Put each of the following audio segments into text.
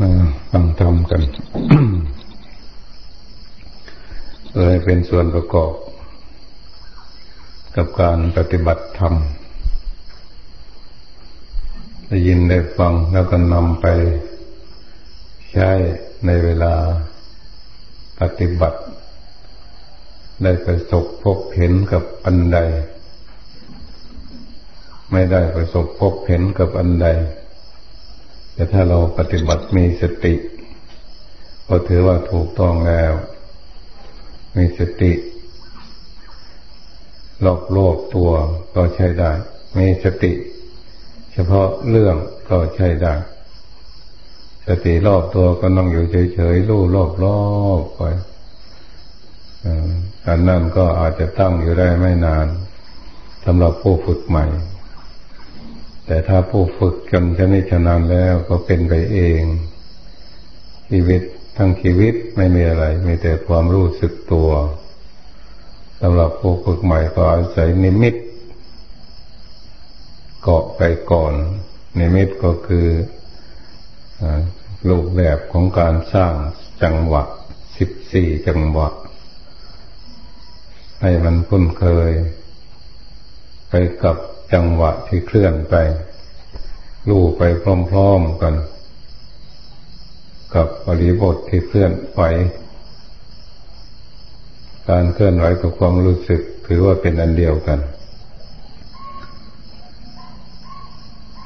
มาฟังธรรมกันเลยเป็นส่วนประกอบ กับการปฏิบัติธรรม ได้ยินได้ฟังแล้วก็นำไป ใช้ในเวลาปฏิบัติ ได้ประสบพบเห็นกับอันใด ไม่ได้ประสบพบเห็นกับอันใด แต่ถ้าเราปฏิบัติมีสติก็ถือว่าถูกต้องแล้ว มีสติรอบโลกตัวก็ใช้ได้ มีสติ เฉพาะเรื่องก็ใช้ได้ สติรอบตัวก็ต้องอยู่เฉยๆรู้รอบรอบไปอันนั้นก็อาจจะตั้งอยู่ได้ไม่นานสำหรับผู้ฝึกใหม่ แต่ถ้าผู้ฝึกจนชนิชนานแล้วก็เป็นไปเอง ชีวิตทั้งชีวิตไม่มีอะไร มีแต่ความรู้สึกตัวสำหรับผู้ฝึกใหม่ก็อาศัยนิมิต เกาะไปก่อน นิมิตก็คือรูปแบบของการสร้างจังหวะสิบสี่จังหวะ ให้มันคุ้นเคย ไปกับ จังหวะที่เคลื่อนไปลู่ไปพร้อมๆกัน กับบริบทที่เคลื่อนไหวการเคลื่อนไหวกับความรู้สึกถือว่าเป็นอันเดียวกัน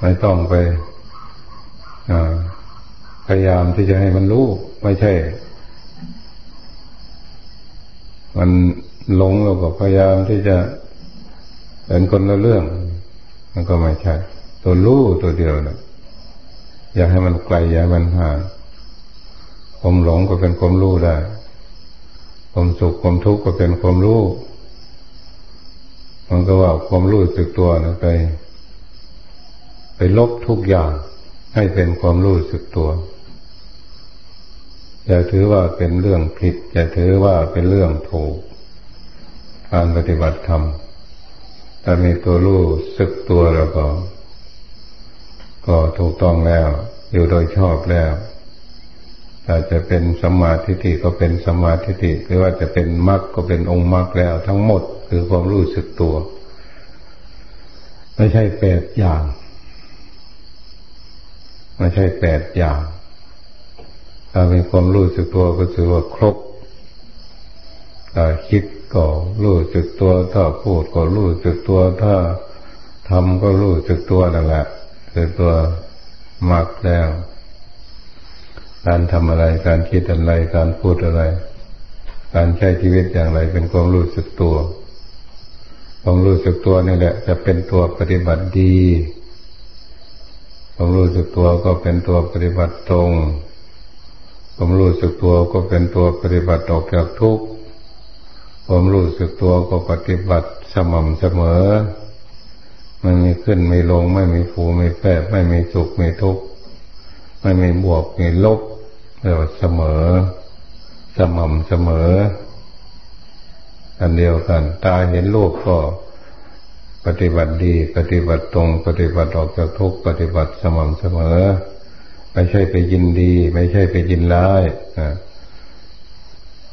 ไม่ต้องไปพยายามที่จะให้มันรู้ไม่ใช่ มันหลงเราก็พยายามที่จะเป็นคนละเรื่อง มันก็ไม่ใช่ตัวรู้ตัวเดียวนะอยากให้มันไกลอยากมันห่างความหลงก็เป็นความรู้ได้ความสุขความทุกข์ก็เป็นความรู้มันก็ว่าความรู้สึกตัวนะไป ไปลบทุกอย่างให้เป็นความรู้สึกตัว อย่าถือว่าเป็นเรื่องผิด อย่าถือว่าเป็นเรื่องถูก การปฏิบัติธรรม ถ้ามีตัวรู้สึกตัวแล้วก็ ก็ถูกต้องแล้ว อยู่โดยชอบแล้วถ้าจะเป็นสมาธิิก็เป็นสมาธิิหรือว่าจะเป็นมรรคก็เป็นองค์มรรคแล้ว ทั้งหมดคือความรู้สึกตัว ไม่ใช่แปดอย่าง ไม่ใช่แปดอย่างถ้ามีความรู้สึกตัวก็ถือว่าครบถ้าคิด ก็รู้สึกตัวถ้าพูดก็รู้สึกตัวถ้าทำก็รู้สึกตัวนั่นแหละคือตัวมักแล้ว การทำอะไรการคิดอะไรการพูดอะไร การใช้ชีวิตอย่างไรเป็นความรู้สึกตัวความรู้สึกตัวนี่แหละ จะเป็นตัวปฏิบัติดีความรู้สึกตัวก็เป็นตัวปฏิบัติตรงความรู้สึกตัวก็เป็นตัวปฏิบัติออกจากทุกข์ ความรู้สึกตัวก็ปฏิบัติสม่ำเสมอไม่มีขึ้นไม่ลง ไม่มีฟูไม่แฝบไม่มีสุขไม่ทุกข์ไม่มีบวกไม่ลบเรียกว่าเสมอ สม่ำเสมออันเดียวกัน ตาเห็นโลกก็ปฏิบัติดี ปฏิบัติตรง ปฏิบัติออกจากทุกข์ปฏิบัติสม่ำเสมอ ไม่ใช่ไปยินดี ไม่ใช่ไปยินร้ายอ่า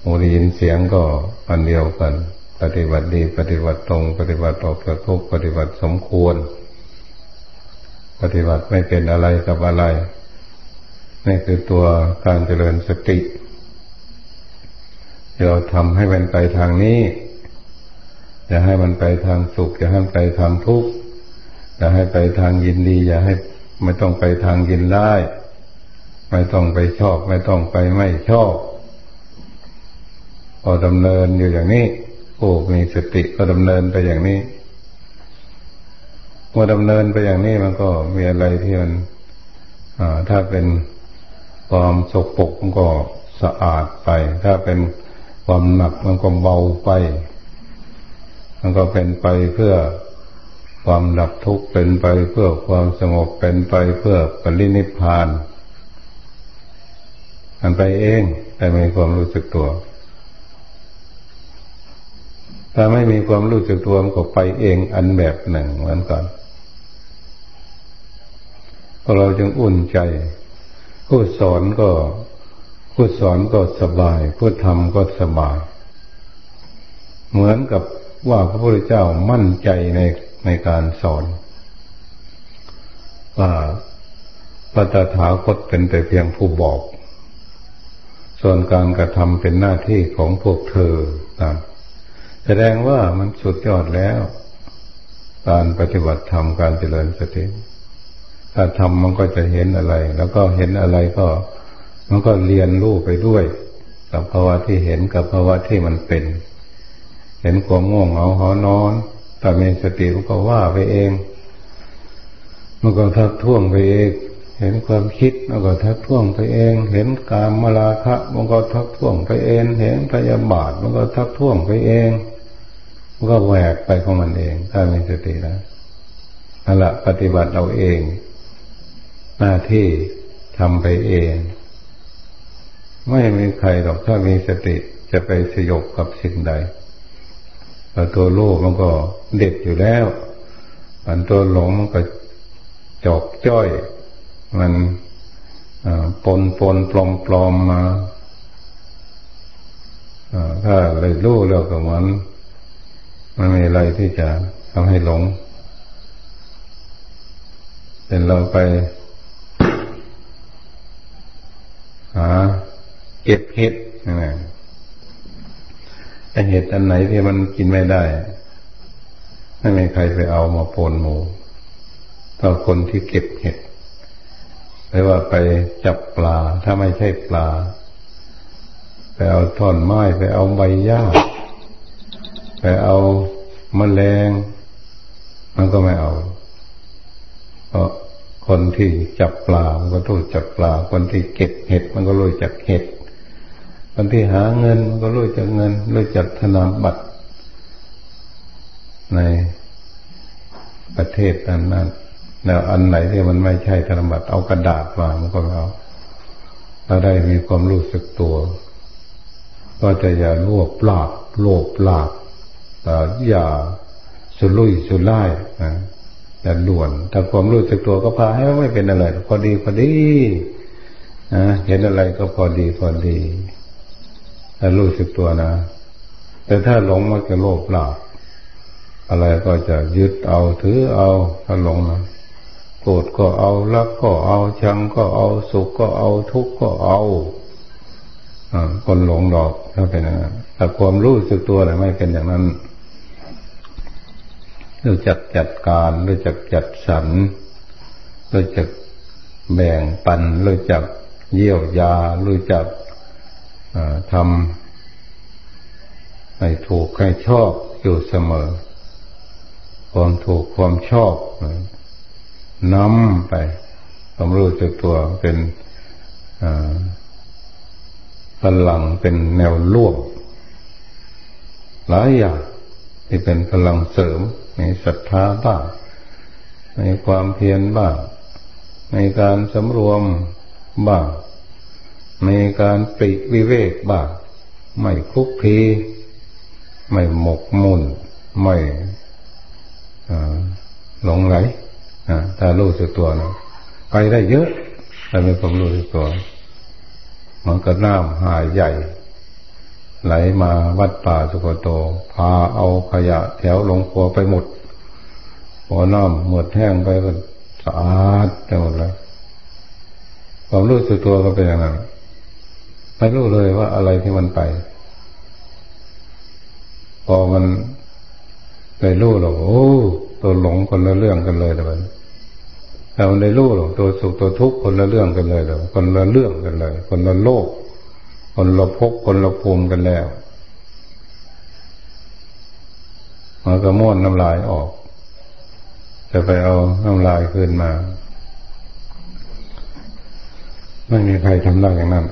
หูได้ยินเสียงก็อันเดียวกัน ปฏิบัติดี ปฏิบัติตรง ปฏิบัติออกจากทุกปฏิบัติสมควร ปฏิบัติไม่เป็นอะไรกับอะไรนี่คือตัวการเจริญสติเราทำให้มันไปทางนี้ อย่าให้มันไปทางสุข อย่าให้มันไปทางทุกข์อย่าให้ไปทางยินดี อย่าให้ไม่ต้องไปทางยินร้ายไม่ต้องไปชอบ ไม่ต้องไปไม่ชอบ พอดำเนินอยู่อย่างนี้โอ้มีสติก็ดำเนินไปอย่างนี้เมื่อดำเนินไปอย่างนี้มันก็มีอะไรที่มันถ้าเป็นความสกปรกมันก็สะอาดไป ถ้าเป็นความหนักมันก็เบาไป มันก็เป็นไปเพื่อความดับทุกข์เป็นไปเพื่อความสงบเป็นไปเพื่อปรินิพพานมันไปเองแต่มีความรู้สึกตัว ถ้าไม่มีความรู้สึกตัวมันก็ไปเองอันแบบหนึ่งเหมือนกันพอเราจึงอุ่นใจ ผู้สอนก็ผู้สอนก็สบาย ผู้ทำก็สบาย เหมือนกับว่าพระพุทธเจ้ามั่นใจในในการสอน ว่าพระตถาคตเป็นแต่เพียงผู้บอก ส่วนการกระทำเป็นหน้าที่ของพวกเธอนะ แสดงว่ามันสุดยอดแล้ว การปฏิบัติธรรมการเจริญสติถ้าทำมันก็จะเห็นอะไร แล้วก็เห็นอะไรก็ มันก็เรียนรู้ไปด้วย กับภาวะที่เห็นกับภาวะที่มันเป็น เห็นความง่วงเหงาหอนอนถ้ามีสติมันก็ว่าไปเอง มันก็ทักท้วงไปเอง เห็นความคิดมันก็ทักท้วงไปเอง เห็นกามมาลาคะมันก็ทักท้วงไปเอง เห็นพยาบาทมันก็ทักท้วงไปเองมันก็แหวกไปของมันเองถ้ามีสติแล้วนั่นแหละปฏิบัติเราเอง หน้าที่ทำไปเอง ไม่มีใครหรอกถ้ามีสติจะไปสยบกับสิ่งใดแต่ตัวโลกมันก็เด็ดอยู่แล้วอันตัวหลงมันก็จอกจ้อย มันปนปนปลอมปลอมมาถ้าเลยรู้แล้วก็เหมือนมันมีอะไรที่จะทำให้หลงเป็นเราไปหาเก็บเห็ดนะไอเห็ดอันไหนที่มันกินไม่ได้ ไม่มีใครไปเอามาปนหมูต่อคนที่เก็บเห็ด หรือว่าไปจับปลา ถ้าไม่ใช่ปลา ไปเอาท่อนไม้ไปเอาใบหญ้า ไปเอามแมลง มันก็ไม่เอา เพราะคนที่จับปลา มันก็รู้จักปลา คนที่เก็บเห็ด มันก็รู้จักเห็ด คนที่หาเงิน มันก็รู้จักเงิน รู้จักธนบัตรในประเทศนั้นนั้น แล้วอันไหนที่มันไม่ใช่ธนบัตรเอากระดาษมามันก็เอาถ้าได้มีความรู้สึกตัว ก็จะอย่าลวบลาบโลภลาบอย่าสุรุ่ยสุร่ายนะแต่ด่วนถ้าความรู้สึกตัวก็พาให้ไม่เป็นอะไรพอดีพอดีนะเห็นอะไรก็พอดีพอดีถ้ารู้สึกตัวนะ แต่ถ้าหลงมันจะโลภหลาบอะไรก็จะยึดเอาถือเอาถ้าหลงนะ โกรธก็เอารักก็เอาชังก็เอาสุขก็เอาทุกข์ก็เอาอคนหลงหลอกถ้าเป็นอย่างนั้นแต่ความรู้สึกตัวอะไรไม่เป็นอย่างนั้นรู้จักจัดการรู้จักจัดสรรรู้จักแบ่งปันรู้จักเยี่ยวยารู้จักทำให้ถูกให้ชอบอยู่เสมอ ความถูกความชอบ น้ำไปความรู้จักตัวเป็นพลังเป็นแนวล่วงหลายอย่างที่เป็นพลังเสริมในศรัทธาบ้างในความเพียรบ้างในการสำรวมบ้างในการปริวิเวกบ้างไม่คุกคีไม่หมกมุ่น ไม่หลงไหล ถ้ารู้สึกตัวนะไปได้เยอะถ้ามีความรู้สึกตัวเหมันก็น้ำหายใหญ่ ไหลมาวัดป่าสุกโต พาเอาขยะแถวลงครัวไปหมดหัวน้ำหมดแห้งไปก็สะอาดไปหมดเลยความรู้สึกตัวก็เป็นอย่างนั้นไม่รู้เลยว่าอะไรที่มันไปพอมันไปรู้หรอโอ้ตัวหลงคนละเรื่องกันเลยเลย แต่มันรู้หรอกตัวสุขตัวทุกข์คนละเรื่องกันเลยเลยคนละเรื่องกันเลย คนละโลก คนละภพคนละภูมิกันแล้วมันก็ม้วนน้ำลายออก จะไปเอาน้ำลายขึ้นมา ไม่มีใครทำได้อย่างนั้น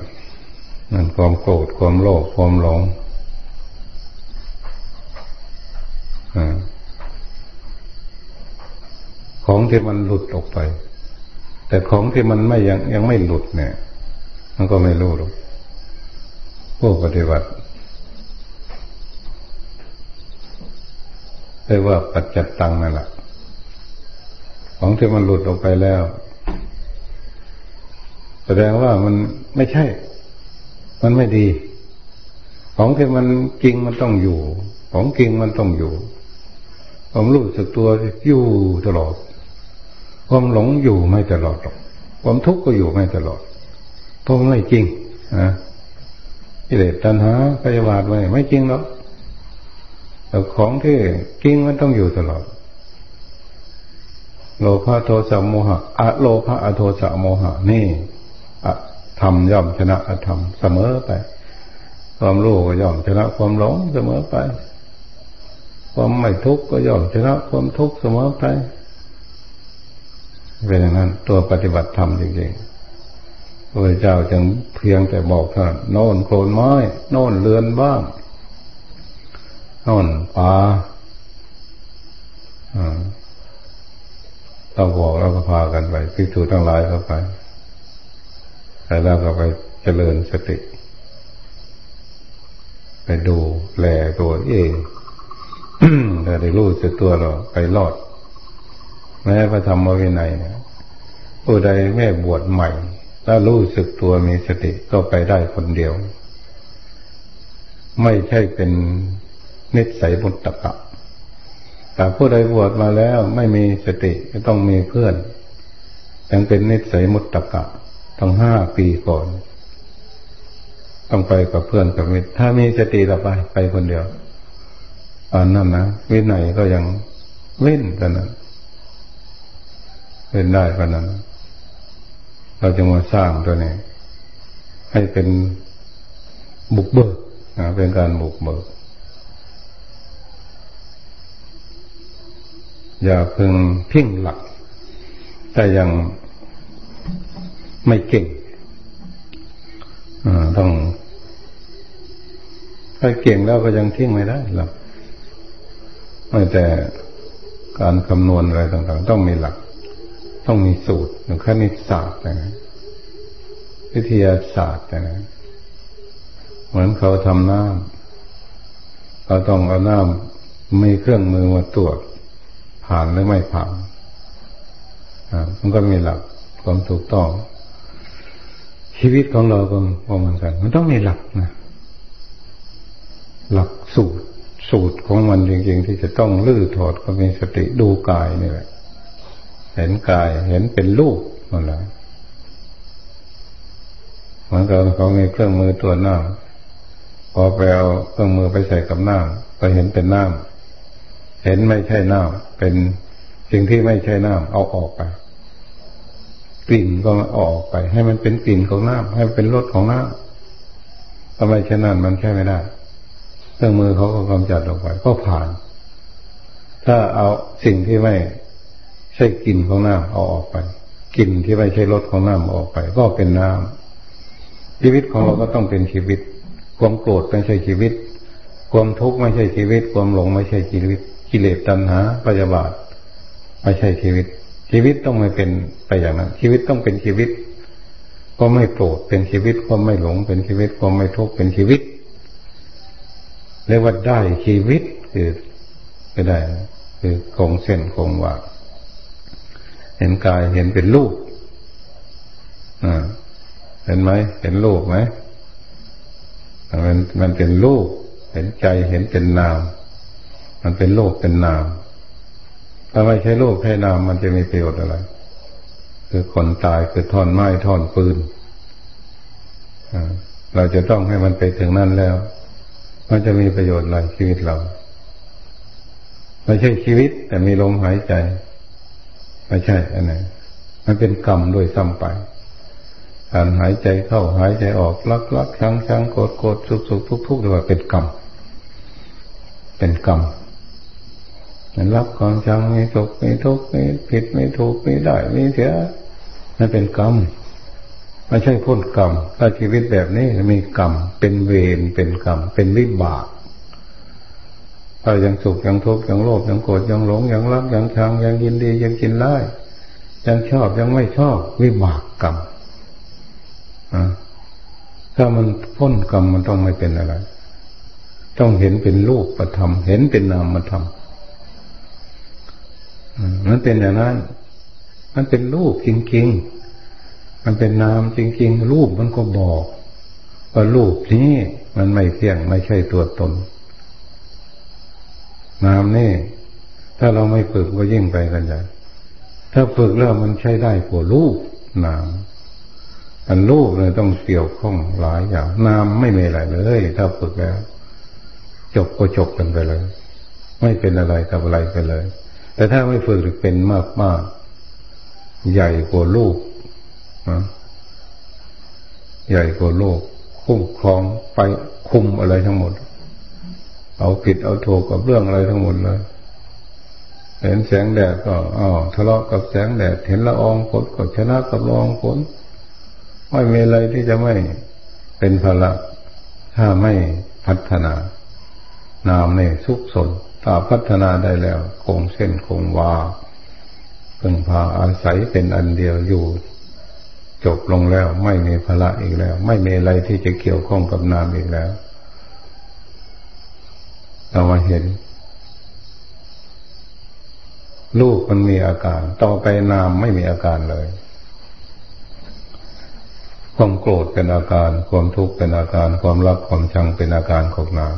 นั่นความโกรธความโลภความหลง ของที่มันหลุดออกไป แต่ของที่มันไม่ยังยังไม่หลุดเนี่ย มันก็ไม่รู้หรอกผู้ปฏิบัติเรียกว่าปัจจัตตังนั่นแหละของที่มันหลุดออกไปแล้ว แสดงว่ามันไม่ใช่ มันไม่ดี ของที่มันจริงมันต้องอยู่ ของจริงมันต้องอยู่ความรู้สึกตัวอยู่ตลอด ความหลงอยู่ไม่ตลอดหรอกความทุกข์ก็อยู่ไม่ตลอดเพราะไม่จริงนะกิเลสตัณหาพยาบาทไว้ไม่จริงหรอกแต่ของที่จริงมันต้องอยู่ตลอด โลภะโทสะโมหะอะโลภะอโทสะโมหะ นี่อะธรรมย่อมชนะอธรรมเสมอไป ความรู้ก็ย่อมชนะความหลงเสมอไป ความไม่ทุกข์ก็ย่อมชนะความทุกข์เสมอไป เป็นอย่างนั้นตัวปฏิบัติธรรมจริงๆพระเจ้าจึงเพียงแต่บอกท่านโน่นโคลนไม้โน่นเรือนบ้างโน่นป่าเราบอกเราก็พากันไปพิสูจน์ทั้งหลายเข้าไปแต่เราก็ไปเจริญสติ ไปดูแลตัวเองแต่ได้รู้สึกตัวเราไปรอด แม้พระธรรมวินัยเนี่ยผู้ใดแม่บวชใหม่ ถ้ารู้สึกตัวมีสติก็ไปได้คนเดียว ไม่ใช่เป็นนิสัยบุตตะแต่ผู้ใดบวชมาแล้วไม่มีสติก็ต้องมีเพื่อนยังเป็นนิสัยมุตตะตั้งห้าปีก่อน ต้องไปกับเพื่อนกับมิตรถ้ามีสติเราไปไปคนเดียวอันนั้นนะวินัยก็ยังเล่นกันนั้น เล่นได้กันนั้นเราจะมาสร้างตัวนี้ ให้เป็นบุกเบิกเป็นการบุกเบิก อย่าเพิ่งพิ้งหลัก แต่ยังไม่เก่งต้องถ้าเก่งแล้วก็ยังทิ้งไม่ได้หรอกไม่แต่การคำนวณอะไรต่างๆ ต้องมีหลัก ต้องมีสูตรหรือคณิตศาสตร์นะวิทยาศาสตร์นะเหมือนเขาทำน้ำเขาต้องเอาน้ำมีเครื่องมือมาตรวจผ่านหรือไม่ผ่านมันก็มีหลักความถูกต้อง ชีวิตของเราก็เหมือนกัน มันต้องมีหลักนะหลักสูตรสูตรของมันจริงๆที่จะต้องลื้อถอดก็มีสติดูกายนี่แหละ เห็นกาย เห็นเป็นรูปนั่นแหละเหมือนกับเขามีเครื่องมือตัวหน้าพอไปเอาเครื่องมือไปใส่กับหน้าก็เห็นเป็นน้ำเห็นไม่ใช่น้ำเป็นสิ่งที่ไม่ใช่น้ำเอาออกไปกลิ่นก็ออกไป ให้มันเป็นกลิ่นของน้ำให้เป็นรสของน้ำทำไมเช่นนั้นมันใช่ไม่ได้เครื่องมือเขาก็กำจัดออกไป ก็ผ่าน ถ้าเอาสิ่งที่ไม่ ใช่กลิ่นของน้ำเอาออกไปกลิ่นที่ไม่ใช่รสของน้ำออกไป ก็เป็นน้ำชีวิตของเราก็ต้องเป็นชีวิต ความโกรธไม่ใช่ชีวิต ความทุกข์ไม่ใช่ชีวิต ความหลงไม่ใช่ชีวิต กิเลสตัณหาปยาบาทไม่ใช่ชีวิต ชีวิตต้องไม่เป็นไปอย่างนั้น ชีวิตต้องเป็นชีวิต ก็ไม่โกรธเป็นชีวิตก็ไม่หลง เป็นชีวิตก็ไม่ทุกข์เป็นชีวิตเรียกว่าได้ชีวิตคือไม่ได้ คือคงเส้นคงว่า เห็นกายเห็นเป็นรูปอ่าเห็นไหมเห็นรูปไหมมันมันเป็นรูปเห็นใจเห็นเป็นนาม มันเป็นโลกเป็นนาม ถ้าไม่ใช่โลกใช่นามมันจะมีประโยชน์อะไร คือคนตายคือท่อนไม้ท่อนปืนเราจะต้องให้มันไปถึงนั่นแล้ว มันจะมีประโยชน์อะไรชีวิตเรา ไม่ใช่ชีวิตแต่มีลมหายใจ ไม่ใช่อันไหนมันเป็นกรรมด้วยซ้ำไปการหายใจเข้าหายใจออกลักลักชังชังโกรธโกรธสุกสุกทุกทุกเรียกว่าเป็นกรรมเป็นกรรมมันรับความชังมีสุขมีทุกข์มีผิดมีถูกมีได้มีเสียนั่นเป็นกรรมไม่ใช่พ้นกรรมถ้าชีวิตแบบนี้มีกรรมเป็นเวรเป็นกรรมเป็นวิบาก ถ้ายังสุขยังทุกข์ยังโลภยังโกรธยังหลงยังรักยังชังยังยินดียังกินไล่ยังชอบยังไม่ชอบวิบากกรรมถ้ามันพ้นกรรมมันต้องไม่เป็นอะไร ต้องเห็นเป็นรูปประธรรมเห็นเป็นนามธรรมมันเป็นอย่างนั้น มันเป็นรูปจริงๆ มันเป็นนามจริง ๆ รูปมันก็บอกว่ารูปนี้มันไม่เที่ยงไม่ใช่ตัวตน นามนี่ ถ้าเราไม่ฝึกก็ยิ่งไปกันใหญ่ถ้าฝึกแล้วมันใช้ได้กว่ารูปนามอันรูปเลยต้องเกี่ยวข้องหลายอย่างนามไม่มีอะไรเลย ถ้าฝึกแล้ว จบก็จบกันไปเลย ไม่เป็นอะไรกับอะไรไปเลย แต่ถ้าไม่ฝึกเป็นมากมากใหญ่กว่าลูกนะใหญ่กว่าโลก คุ้มครองไปคุมอะไรทั้งหมด เอาผิดเอาถูกกับเรื่องอะไรทั้งหมดเลยเห็นแสงแดดก็อ๋อทะเลาะกับแสงแดด เห็นละอองฝนก็ชนะกับละอองฝนไม่มีอะไรที่จะไม่เป็นพละถ้าไม่พัฒนา นามในสุขสนถ้าพัฒนาได้แล้วคงเส้นคงวาพึ่งพาอาศัยเป็นอันเดียวอยู่ จบลงแล้วไม่มีพละอีกแล้ว ไม่มีอะไรที่จะเกี่ยวข้องกับนามอีกแล้ว เรามาเห็นลูกมันมีอาการ ต่อไปนามไม่มีอาการเลย ความโกรธเป็นอาการ ความทุกข์เป็นอาการ ความรักความชังเป็นอาการของนาม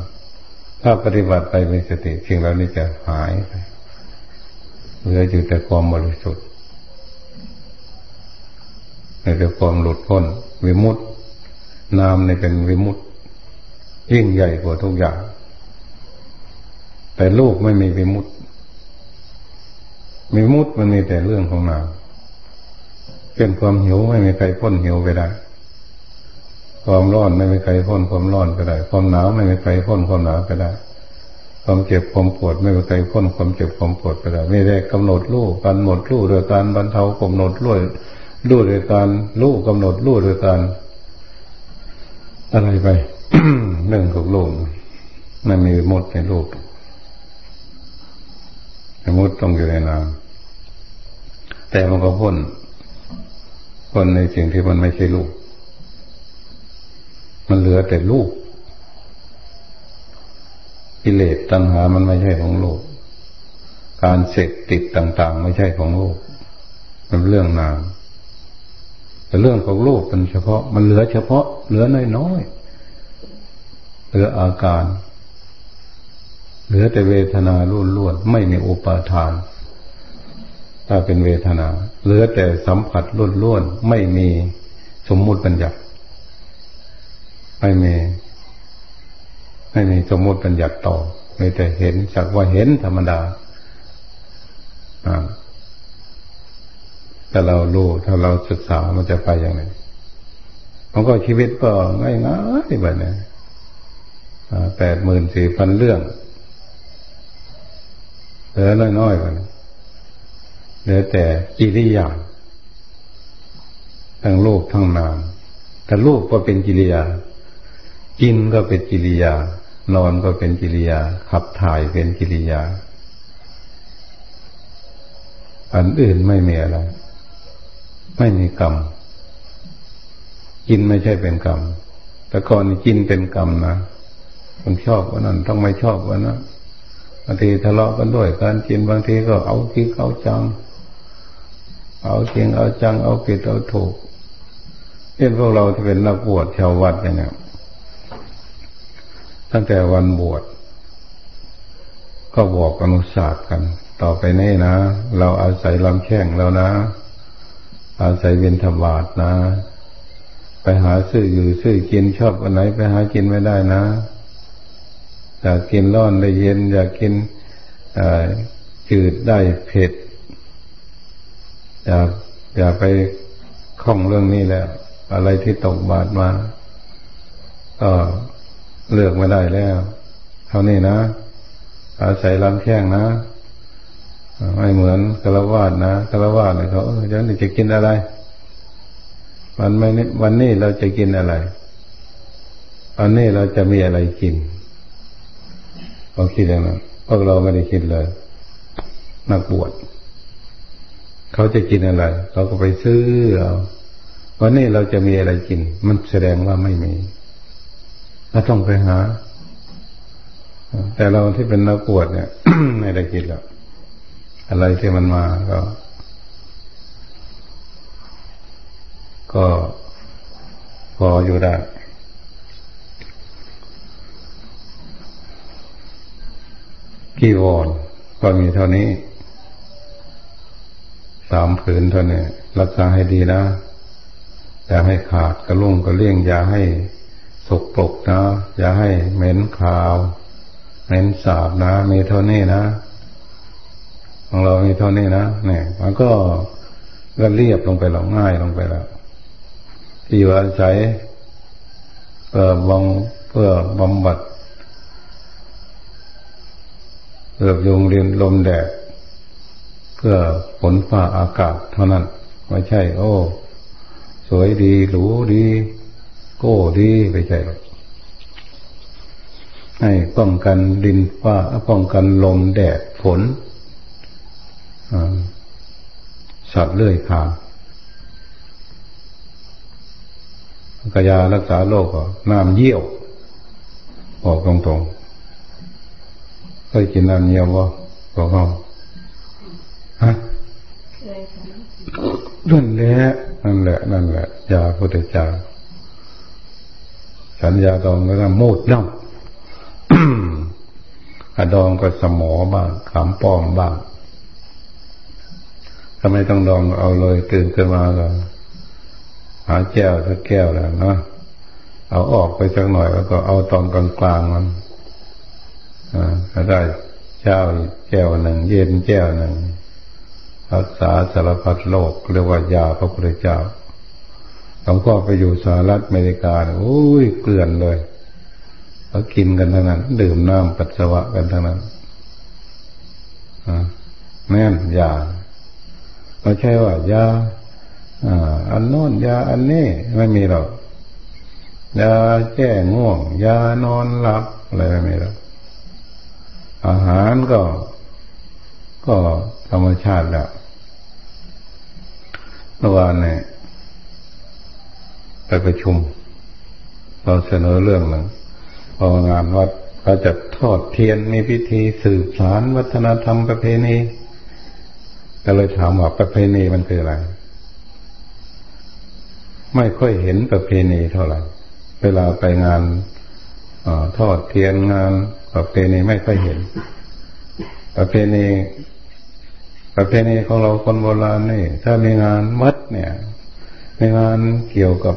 ถ้าปฏิบัติไปมีสติสิ่งเหล่านี้จะหายไปเหลืออยู่แต่ความบริสุทธิ์ในแต่ความหลุดพ้น วิมุตตินามในเป็นวิมุตติยิ่งใหญ่กว่าทุกอย่าง แต่ลูกไม่มีวิมุตติมีมุดมันมีแต่เรื่องของนามเป็นความหิวไม่มีใครพ้นหิวไปได้ ความร้อนไม่มีใครพ้นความร้อนไปได้ ความหนาวไม่มีใครพ้นความหนาวไปได้ ความเจ็บความปวดไม่มีใครพ้นความเจ็บความปวดไปได้ไม่ได้กำหนดรู้การหมดรู้โดยการบรรเทากำหนดรู้รู้โดยการรู้กำหนดรู้โดยการอะไรไปเรื่องของโลกมันมีหมดในโลก สมมติต้องอยู่ในน้ำแต่มันก็พ้นพ้นในสิ่งที่มันไม่ใช่ลูกมันเหลือแต่ลูกกิเลสตัณหามันไม่ใช่ของโลก การเสกติดต่างๆ ไม่ใช่ของโลก มันเรื่องนามแต่เรื่องของโลกเป็นเฉพาะ มันเหลือเฉพาะ เหลือน้อยๆ เหลืออาการ เหลือแต่เวทนาล้วนๆไม่มีอุปาทาน ถ้าเป็นเวทนา เหลือแต่สัมผัสล้วนๆไม่มีสมมุติปัญญาไม่มีไม่มีสมมุติปัญญาต่อมีแต่เห็นจากว่าเห็นธรรมดาถ้าเรารู้ถ้าเราศึกษามันจะไปอย่างไรมันก็ชีวิตก็ง่ายๆแบบนี้แปดหมื่นสี่พันเรื่อง เหลือน้อยๆกันเหลือแต่กิริยาทั้งโลกทั้งนามถ้าลูกก็เป็นกิริยา กินก็เป็นกิริยา นอนก็เป็นกิริยา ขับถ่ายเป็นกิริยา อันอื่นไม่มีอะไร ไม่มีกรรม กินไม่ใช่เป็นกรรม แต่ก่อนกินเป็นกรรมนะต้องชอบว่านั้นต้องไม่ชอบว่านั้นางทีทะเลาะกันด้วยการกินบางทีก็เอาคิกเอาจัง เอาจริงเอาจัง เอาผิดเอาถูกเช่นพวกเราที่เป็นนักบวชชาววัดเนี่ยตั้งแต่วันบวชก็บอกอนุสาสกัน ต่อไปนี้นะ เราอาศัยลำแข้งแล้วนะ อาศัยเวียนธบาตนะ ไปหาซื้ออยู่ซื้อกินชอบอันไหนไปหากินไม่ได้นะ อยากกินร้อนได้เย็น อยากกินจืดได้เผ็ดอย่าอย่าไปคล้องเรื่องนี้แล้ว อะไรที่ตกบาดมาก็เลือกไม่ได้แล้ว เท่านี้นะ อาศัยลำแข้งนะไม่เหมือนกระวาดนะกระวาดเนี่ยเขาจะนี่จะกินอะไร วันไม่วันนี้เราจะกินอะไรวันนี้เราจะมีอะไรกิน เขาคิดอย่างนั้นพวกเราไม่ได้คิดเลย นักบวชเขาจะกินอะไร เราก็ไปซื้อเอาวันนี้เราจะมีอะไรกิน มันแสดงว่าไม่มีเราต้องไปหา แต่เราที่เป็นนักบวชเนี่ย ไม่ได้คิดแล้วอะไรที่มันมาก็ ก็พออยู่ได้ กี่วอนก็มีเท่านี้ สามผืนเท่านี้รักษาให้ดีนะอย่าให้ขาดกระลุ่งกระเลี่ยงอย่าให้สกปรกนะ อย่าให้เหม็นขาวเหม็นสาบนะ มีเท่านี้นะของเรามีเท่านี้นะเนี่ยมันก็ก็เรียบลงไปแล้วง่ายลงไปแล้วที่อยู่อาศัยเพื่อบำเพื่อบำบัด เพื่อยุงเรียนลมแดดเพื่อฝนฟ้าอากาศเท่านั้น ไม่ใช่ โอ้ สวยดีหรูดี โก้ดีไม่ใช่หรอกให้ป้องกันดินฟ้าป้องกันลมแดดฝนสัตว์เลื่อยขาดกยารักษาโรคก็น้ำเยี่ยว ออกตรงๆ เคยกินน้ำเยี่ยวบ่บอกเขาฮะนั่นแหละนั่นแหละ นั่นแหละ ยาพุทธเจ้าสัญญาดองก็ทำมูดน้ำอดองก็สมอบ้างขามป้อมบ้างทำไมต้องดองเอาเลย ตื่นขึ้นมาก็หาแก้วสักแก้วแล้วเนาะเอาออกไปสักหน่อยแล้วก็เอาตอนกลางๆมัน อ่าได้เช้าแก้วหนึ่งเย็นแก้วหนึ่งรักษาสารพัดโรคเรียกว่ายาพระพุทธเจ้าหลวงพ่อไปอยู่สหรัฐอเมริกาโอ้ยเกลื่อนเลยเขากินกันทั้งนั้น ดื่มน้ำปัสสาวะกันทั้งนั้นแม่นยาไม่ใช่ว่ายาอันโน้นยาอันนี้ไม่มีหรอกยาแก้ง่วงยานอนหลับอะไรไม่มีหรอก อาหารก็ ก็ธรรมชาติแล้วเมื่อวานเนี่ยไปประชุม เราเสนอเรื่องหนึ่งพองานวัดเขาจะทอดเทียนมีพิธีสืบสารวัฒนธรรมประเพณีก็เลยถามว่าประเพณีมันคืออะไร ไม่ค่อยเห็นประเพณีเท่าไหร่ เวลาไปงานอทอดเทียนงาน ประเพณีไม่ค่อยเห็น ประเพณีประเพณีของเราคนโบราณนี่ ถ้ามีงานวัดเนี่ยในงานเกี่ยวกับ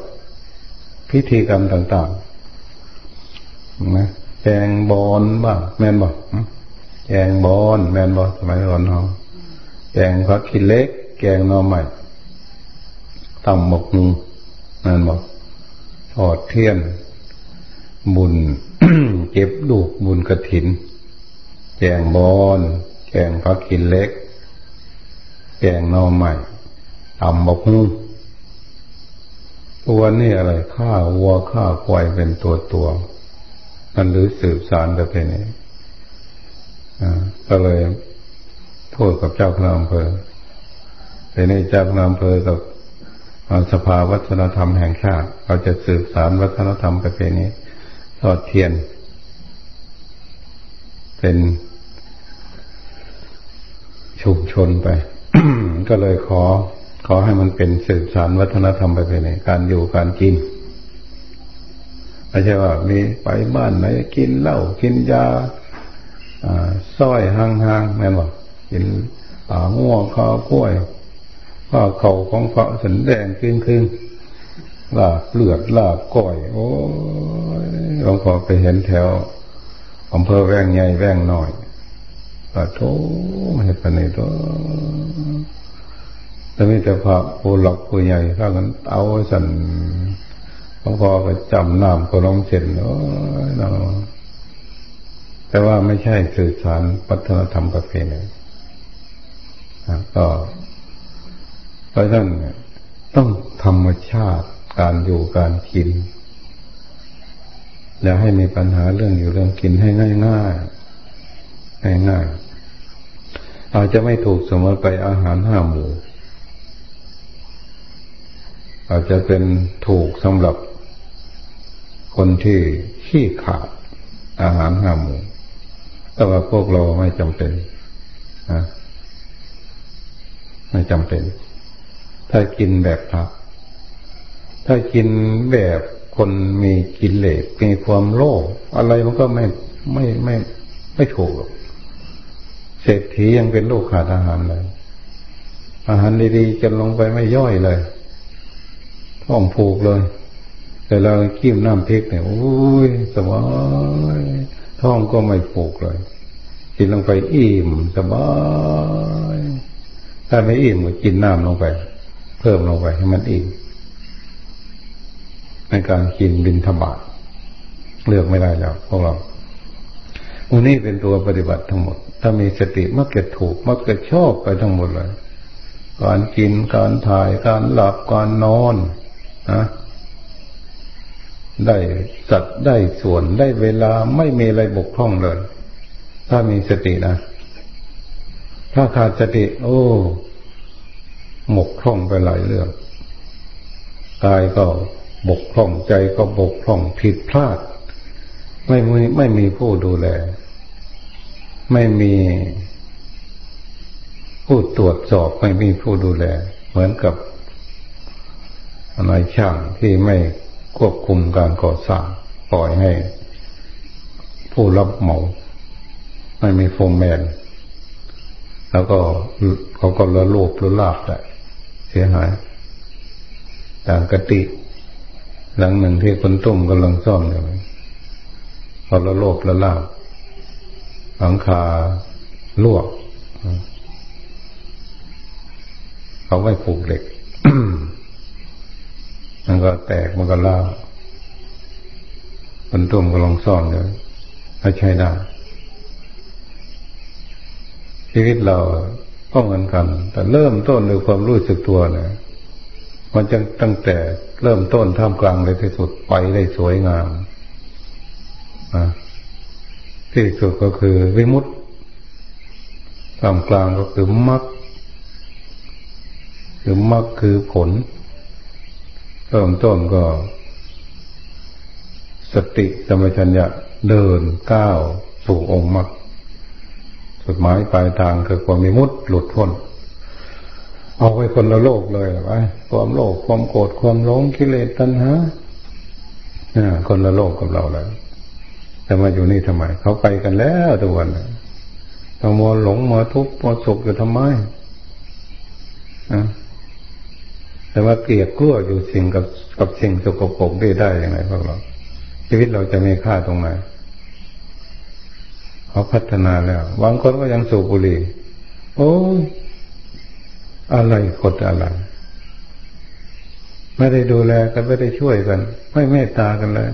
พิธีกรรมต่างๆนะแจงบอนบ้างแมนบอกแจงบอนแมนบอกสมัยก่อนเนาะแกงผักขี้เล็ก แกงนอใหม่ตำหมกนูนั่นบอกทอดเทียน บุญ เก็บลูกบุญกระถิน แกงบอนแกงผักขี้เล็ก แกงนอใหม่ตำหมกนูตัวนี่อะไรข้าวัวข้าควายเป็นตัวตัวมันหรือสืบสารไปเป็นนี้ก็เลยพูดกับเจ้าคณะอำเภอแต่ในเจ้าคณะอำเภอกับสภาวัฒนธรรมแห่งชาติเราจะสืบสารวัฒนธรรมประเพณีทอดเทียน เป็นชุมชนไป ก็เลยขอ ขอให้มันเป็นสืบสารวัฒนธรรมไปเพณีการอยู่การกินไม่ใช่ว่า มีไปบ้านไหนกินเหล้ากินยาสร้อยห่างๆแม่บอกกินป่าง่วงข้าวกล้วยข้าวเขาของพระสันแดงขึ้นขึ้นลาบเลือดลาบก้อย โอ้ยหลวงพ่อไปเห็นแถว อำเภอแวงใหญ่แวงน้อยปะโถเห็นปานนี้ตัวแต่ไม่แต่พระผู้หลักผู้ใหญ่ถ้ากันเอาสันหลวงพ่อไปจำน้ำก็ลองเสร็จเนาะแต่ว่าไม่ใช่สื่อสารวัฒนธรรมประเพณีก็เพราะฉะนั้นต้องธรรมชาติการอยู่การกิน อย่าให้มีปัญหาเรื่องอยู่เรื่องกินให้ง่ายง่ายง่ายง่ายอาจจะไม่ถูกสมมติไปอาหารห้าหมู่ อาจจะเป็นถูกสำหรับคนที่ขี้ขาดอาหารห้าหมู่ แต่ว่าพวกเราไม่จำเป็นนะไม่จำเป็น ถ้ากินแบบพระถ้ากินแบบ คนมีกิเลสมีความโลภอะไรมันก็ไม่ไม่ไม่ไม่ถูกเศรษฐียังเป็นลูกขาดอาหารเลย อาหารดีๆจะลงไปไม่ย่อยเลยท้องผูกเลย แต่เรากิ้มน้ำพริกเนี่ยโอ้ยสบายท้องก็ไม่ผูกเลยกินลงไปอิ่มสบายถ้าไม่อิ่มก็กินน้ำลงไป เพิ่มลงไปให้มันอิ่ม ในการกินบินธบาตเลือกไม่ได้แล้วพวกเราอันนี้เป็นตัวปฏิบัติทั้งหมด ถ้ามีสติมักจะถูกมักจะชอบไปทั้งหมดเลย การกินการถ่ายการหลับการนอนนะได้สัดได้ส่วนได้เวลาไม่มีอะไรบกพร่องเลย ถ้ามีสตินะ ถ้าขาดสติ โอ้หมกพร่องไปหลายเรื่องกายก็ บกพร่องใจก็บกพร่องผิดพลาด ไม่มีไม่มีผู้ดูแล ไม่มีผู้ตรวจสอบไม่มีผู้ดูแล เหมือนกับนายช่างที่ไม่ควบคุมการก่อสร้างปล่อยให้ ผู้รับเหมาไม่มีโฟมแมน แล้วก็เขาก็ละโลบละลาบแหละเสียหายต่างกติ หลังหนึ่งที่คนต้มกำลังซ่อมอยู่พอละโลบละลาบหลังคาลวกเขาไม่ผูกเหล็กมันก็แตกมันก็ล่าคนต้มก็ลองซ่อนเลยถ้าใช้ได้ชีวิตเราก็เหมือนกัน แต่เริ่มต้นด้วยความรู้สึกตัวเนี่ย มันจะตั้งแต่เริ่มต้นท่ามกลางเลยที่สุดไปได้สวยงามที่สุดก็คือวิมุตติท่ามกลางก็คือมรรคคือมรรคคือผล เริ่มต้นก็ สติสมัชัญญะเดินก้าวสู่องค์มรรคสุดหมายปลายทางคือความมีมุดหลุดพ้น เอาไปคนละโลกเลยไปความโลภความโกรธความหลงกิเลสตัณหาคนละโลกกับเราแล้วแต่มาอยู่นี่ทำไม เขาไปกันแล้วทุกวันเรามัวหลงมัวทุกข์มัวสุขอยู่ทำไมแต่ว่าเกลียดกลัวอยู่สิ่งกับกับสิ่งสกปรกได้ได้ยังไงพวกเราชีวิตเราจะมีค่าตรงไหนเขาพัฒนาแล้วบางคนก็ยังสูบบุหรี่โอ้ อะไรกดอะไร ไม่ได้ดูแลกันไม่ได้ช่วยกัน ไม่เมตตากันเลย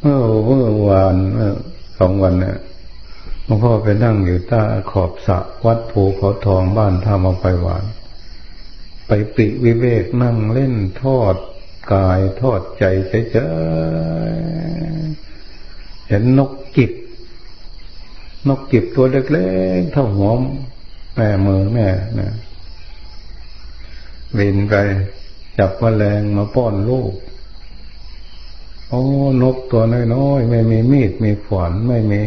เมื่อเมื่อวานเมื่อสองวันเนี่ยหลวงพ่อไปนั่งอยู่ใต้ขอบสระวัดภูเขาทองบ้านท่ามาไปหวาน ไปปิวิเวกนั่งเล่นทอดกายทอดใจเฉยๆเห็นนกกิบนกกิบตัวเล็กๆเท่าหัวแม่มือแม่นะ บินไปจับมแมลงมาป้อนลูกโอ้นกตัวน้อยๆไม่มีมีดมีขวานไม่มี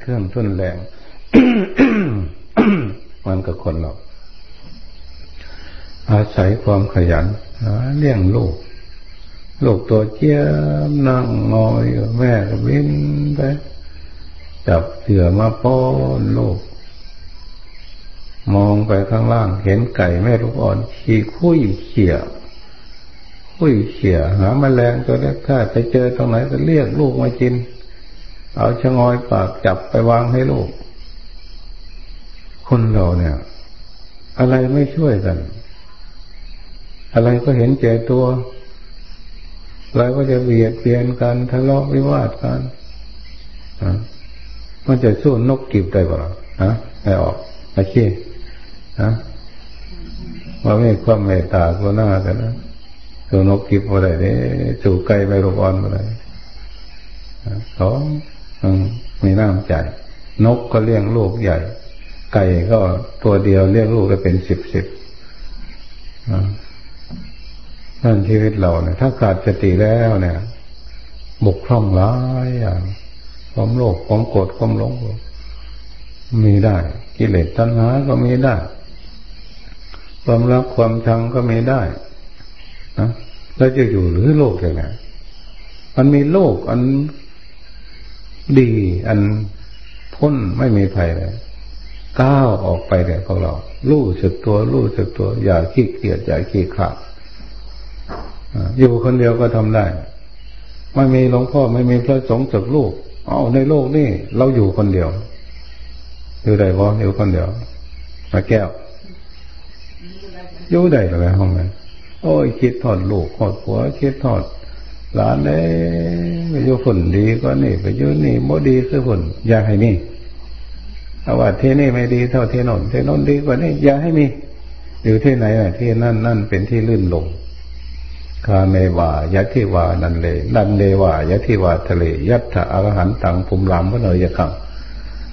เครื่องทุนแรงมันกับคนเราอาศัยความขยันเลี้ยงลูก ลูกตัวเจี๊ยบนั่งงอยแม่ก็บินไปจับเสือมาป้อนลูก มองไปข้างล่างเห็นไก่แม่ลูกอ่อนขี่คุยเขี่ยคุยเขี่ยหาแมลงตัวเล็กถ้าไปเจอตรงไหนก็เรียกลูกมากิน เอาชะงอยปากจับไปวางให้ลูก คนเราเนี่ย อะไรไม่ช่วยกัน อะไรก็เห็นแก่ตัวอะไรก็จะเบียดเบียนกันทะเลาะวิวาทกันมันจะสู้นกกีบได้ปะฮะไม่ออกโอเค นะว่าไม่ความเมตตาก็น่ากันนะตัวนกกิบอะไรเนี่ยสู่ไก่ไปรบอนอะไรสองมีน้ำใจ นกก็เลี้ยงลูกใหญ่ ไก่ก็ตัวเดียวเลี้ยงลูกก็เป็นสิบสิบนั่นชีวิตเราเนี่ยถ้าขาดสติแล้วเนี่ยบกพร่องร้ายอย่างความโลภความโกรธความหลงมีได้ กิเลสตัณหาก็มีได้ ความรักความชังก็มีได้นะเราจะอยู่หรือโลกอย่างไรมันมีโลกอันดีอันพ้นไม่มีภัยเลยก้าวออกไปเลยพวกเรารู้สึกตัวรู้สึกตัว อย่าขี้เกียจอย่าขี้ขาดอยู่คนเดียวก็ทำได้ ไม่มีหลวงพ่อไม่มีพระสงฆ์สักลูกเอาในโลกนี่เราอยู่คนเดียว อยู่ได้พออยู่คนเดียวมาแก้ว อยู่ได้หรือห้องนั้นโอ้ยคิดทอดลูกทอดผัวคิดทอดหลานเอ้ไปอยู่ฝนดีก็นี่ไปอยู่นี่โมดีคือฝนอยากให้มีเอาว่าที่นี่ไม่ดีเท่าเที่นนที่นนดีกว่านี่อย่าให้มีอยู่ที่ไหนอะที่นั่นนั่นเป็นที่ลื่นลงคาเมวายะทิวานันเลนันเลวายะทิวาทะเล ยัตถะอรหันตังภูมิลามพระเนยขัง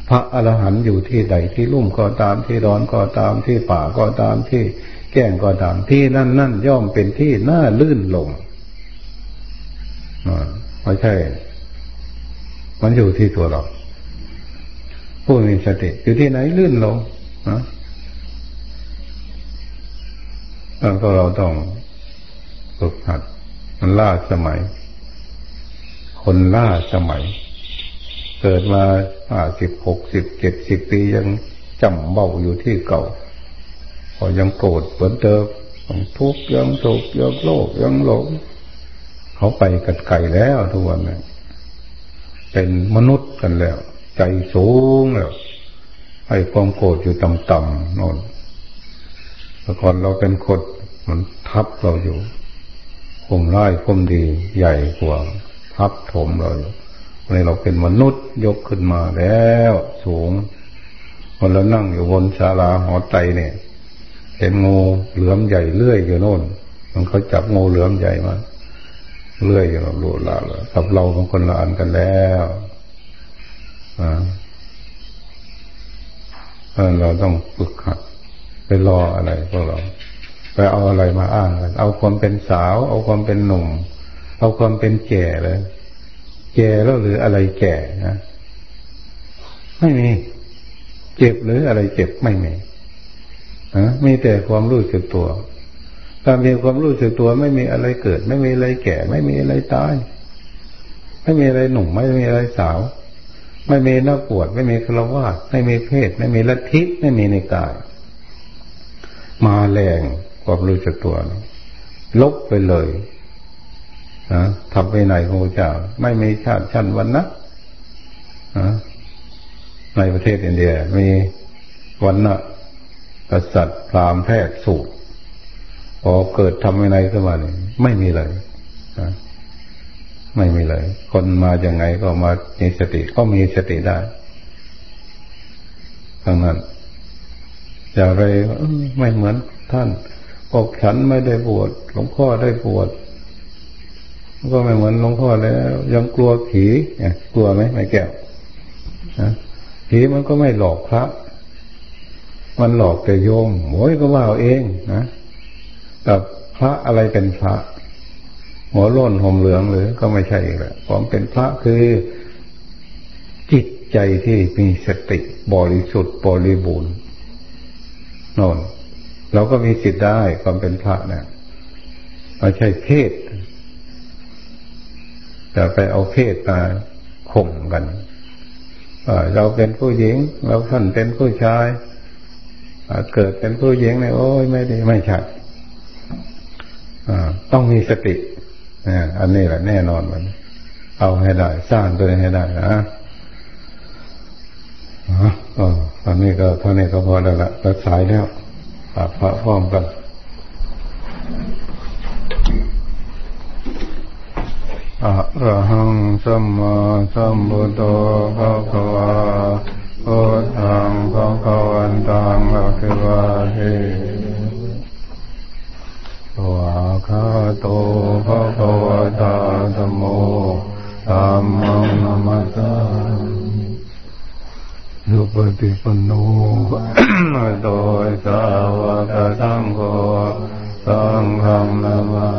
พระอรหันต์อยู่ที่ใดที่ลุ่มก็ตามที่ร้อนก็ตามที่ป่าก็ตามที่ แก้งก็ตามที่นั่นนั่นย่อมเป็นที่น่าลื่นลงไม่ใช่ มันอยู่ที่ตัวเรา ผู้มีสติอยู่ที่ไหนลื่นลงนะแล้วก็เราต้องฝึกหัด มันล่าสมัย คนล่าสมัย เกิดมาห้าสิบหกสิบเจ็ดสิบปียังจำเบาอยู่ที่เก่า พอยังโกรธเหมือนเดิมยังทุกข์ยังโศกยังโลภยังหลง เขาไปกันไกลแล้วทุกวันนี้เป็นมนุษย์กันแล้ว ใจสูงแล้วให้ความโกรธอยู่ต่ำๆนอนแต่ก่อนเราเป็นคนมันทับเราอยู่ข่มร้ายข่มดีใหญ่กว่าทับถมเราอยู่ในเราเป็นมนุษย์ยกขึ้นมาแล้ว สูงคนเรานั่งอยู่บนศาลาหอไตเนี่ย็นงูเหลือมใหญ่เลื่อยอยู่โน่น มันเขาจับงูเหลือมใหญ่มาเลื่อยอยู่เราดูละกับเราบางคนละอันกันแล้วอ่าเราต้องฝึกหัดไปรออะไรพวกเราไปเอาอะไรมาอ้างกันเอาความเป็นสาว เอาความเป็นหนุ่ม เอาความเป็นแก่เลย แก่แล้วหรืออะไรแก่นะไม่มี เจ็บหรืออะไรเจ็บไม่มี นะมีแต่ความรู้สึกตัวถ้ามีความรู้สึกตัวไม่มีอะไรเกิด ไม่มีอะไรแก่ ไม่มีอะไรตาย ไม่มีอะไรหนุ่ม ไม่มีอะไรสาว ไม่มีนักปวด ไม่มีครวาสไม่มีเพศ ไม่มีลัทธิไม่มีในกาย มาแรงความรู้สึกตัว ลบไปเลยนะทำไปไหนของพระเจ้าไม่มีชาติชั้นวันนะนะในประเทศอินเดีย มีวันนะ กษัตริย์พราหมณ์แพทย์สูตรพอเกิดทำไปไหนขึ้นมาเนี่ยไม่มีเลยไม่มีเลย คนมาอย่างไงก็มามีสติก็มีสติได้ทั้งนั้นอย่าไปไม่เหมือนท่านบอกฉันไม่ได้บวชหลวงพ่อได้บวชก็ไม่เหมือนหลวงพ่อแล้ว ยังกลัวผีเนี่ยกลัวไหมไม่แก้วผีมันก็ไม่หลอกพระ มันหลอกแต่โยมโอ้ยก็ว่าเองนะกับพระอะไรเป็นพระหัวล้นห่มเหลืองหรือก็ไม่ใช่อีกแล้วความเป็นพระคือ จิตใจที่มีสติบริสุทธิ์บริบูรณ์นอนเราก็มีสิทธิ์ได้ความเป็นพระเนี่ยไม่ใช่เพศจะไปเอาเพศมาข่มกันเราเป็นผู้หญิง เราท่านเป็นผู้ชาย เกิดเป็นผู้หญิงเนี่ยโอ้ยไม่ดีไม่ใช่ต้องมีสติอันนี้แหละแน่นอนมัน เอาให้ได้ สร้างตัวให้ได้นะอ๋อตอนนี้ก็เท่านี้ก็พอแล้วละรักสายแล้วปากพระพร้อมกันอะระหังสัมมาสัมพุทโธภะคะวา พุทธังภะคะวันตังอะคิวาเทวะคาโตภะคะวะตาธโมธัมมังนัมสาสุปฏิปันโนโดยสาวกสังโฆสังฆนามา